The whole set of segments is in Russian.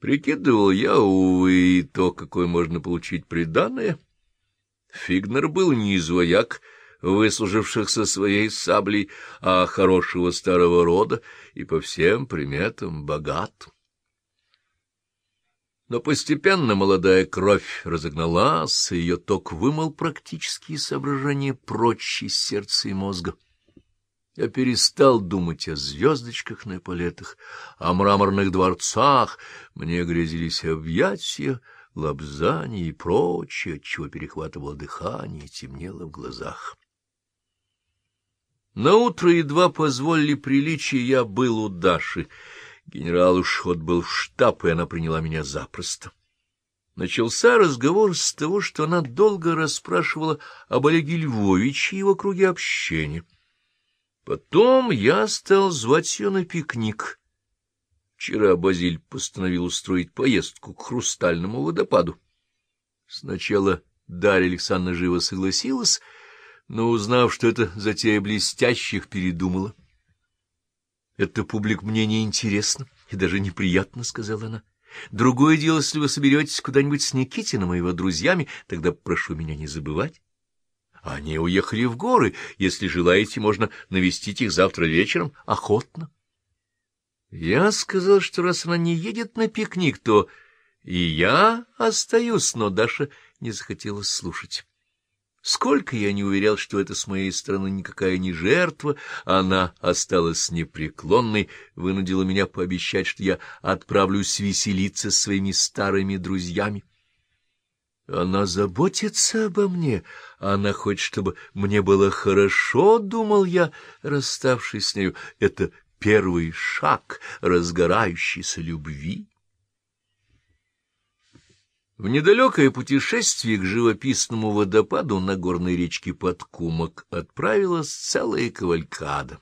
Прикидывал я, увы, и то, какое можно получить приданное. Фигнер был не из вояк, выслужившихся своей саблей, а хорошего старого рода и по всем приметам богат. Но постепенно молодая кровь разогналась, и ее ток вымыл практические соображения прочь из сердца и мозга. Я перестал думать о звездочках на эполетах, о мраморных дворцах, мне грязились объятия, лобзания и прочее, чего перехватывало дыхание и темнело в глазах. Наутро едва позволили приличия, я был у Даши. Генерал уж отбыл в штаб, и она приняла меня запросто. Начался разговор с того, что она долго расспрашивала об Олеге Львовиче и его круге общения. Потом я стал звать ее на пикник. Вчера Базиль постановил устроить поездку к Хрустальному водопаду. Сначала Дарья Александровна живо согласилась, но, узнав, что это затея блестящих, передумала. — Это публик мне не интересно и даже неприятно, — сказала она. — Другое дело, если вы соберетесь куда-нибудь с Никитином и его друзьями, тогда прошу меня не забывать. Они уехали в горы. Если желаете, можно навестить их завтра вечером. Охотно. Я сказал, что раз она не едет на пикник, то и я остаюсь, но Даша не захотела слушать. Сколько я не уверял, что это с моей стороны никакая не жертва, она осталась непреклонной, вынудила меня пообещать, что я отправлюсь веселиться с своими старыми друзьями. Она заботится обо мне, она хочет, чтобы мне было хорошо, — думал я, расставшись с нею. Это первый шаг разгорающейся любви. В недалекое путешествие к живописному водопаду на горной речке Подкумок отправилась целая кавалькада.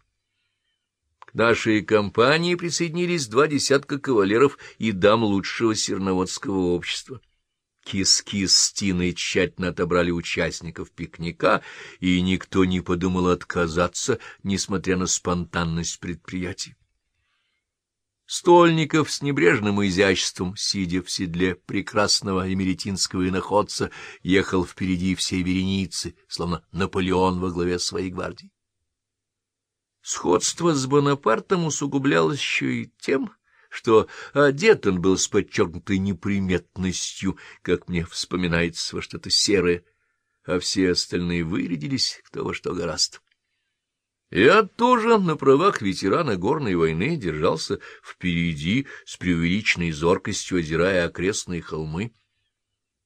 К нашей компании присоединились два десятка кавалеров и дам лучшего серноводского общества. Киски с Тиной тщательно отобрали участников пикника, и никто не подумал отказаться, несмотря на спонтанность предприятий. Стольников с небрежным изяществом, сидя в седле прекрасного эмеретинского иноходца, ехал впереди всей вереницы, словно Наполеон во главе своей гвардии. Сходство с Бонапартом усугублялось еще и тем, что одет он был с подчеркнутой неприметностью, как мне вспоминается, во что-то серое, а все остальные вырядились кто во что гораст. Я тоже на правах ветерана горной войны держался впереди с преувеличенной зоркостью, озирая окрестные холмы.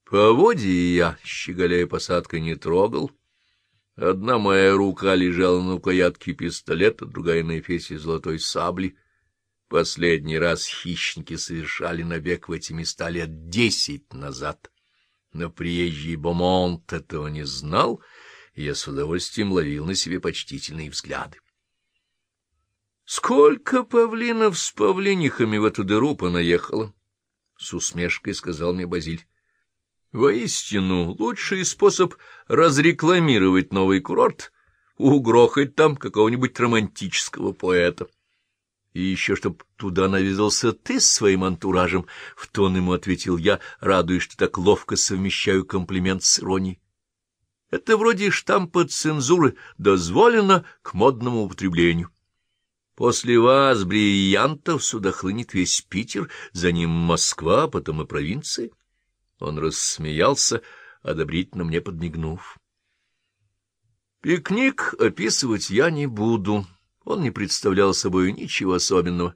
Поводья я, щеголяя посадкой, не трогал. Одна моя рука лежала на рукоятке пистолета, другая на эфесе золотой сабли — Последний раз хищники совершали набег в эти места лет десять назад. Но приезжий Бомонт этого не знал, и я с удовольствием ловил на себе почтительные взгляды. Сколько павлинов с павлинихами в эту дыру понаехало? — с усмешкой сказал мне Базиль. — Воистину, лучший способ разрекламировать новый курорт — угрохать там какого-нибудь романтического поэта. — и еще чтоб туда навязался ты с своим антуражем, — в тон ему ответил я, радуясь, что так ловко совмещаю комплимент с иронией. Это вроде штампа цензуры, дозволено к модному употреблению. После вас, бриллиантов, сюда хлынет весь Питер, за ним Москва, потом и провинции. Он рассмеялся, одобрительно мне подмигнув. Пикник описывать я не буду. Он не представлял собой ничего особенного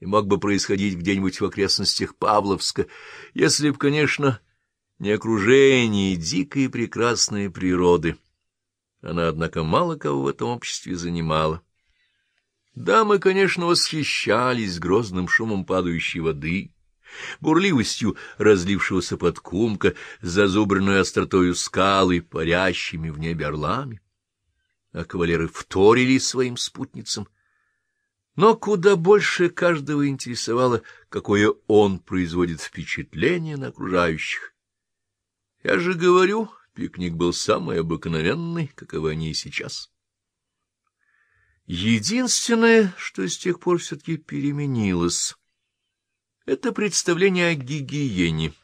и мог бы происходить где-нибудь в окрестностях Павловска, если б, конечно, не окружение дикой и прекрасной природы. Она, однако, мало кого в этом обществе занимала. Дамы, конечно, восхищались грозным шумом падающей воды, бурливостью разлившегося под кумка, зазубренной остротою скалы, парящими в небе орлами а кавалеры вторили своим спутницам. Но куда больше каждого интересовало, какое он производит впечатление на окружающих. Я же говорю, пикник был самый обыкновенный, каковы они и сейчас. Единственное, что с тех пор все-таки переменилось, Это представление о гигиене.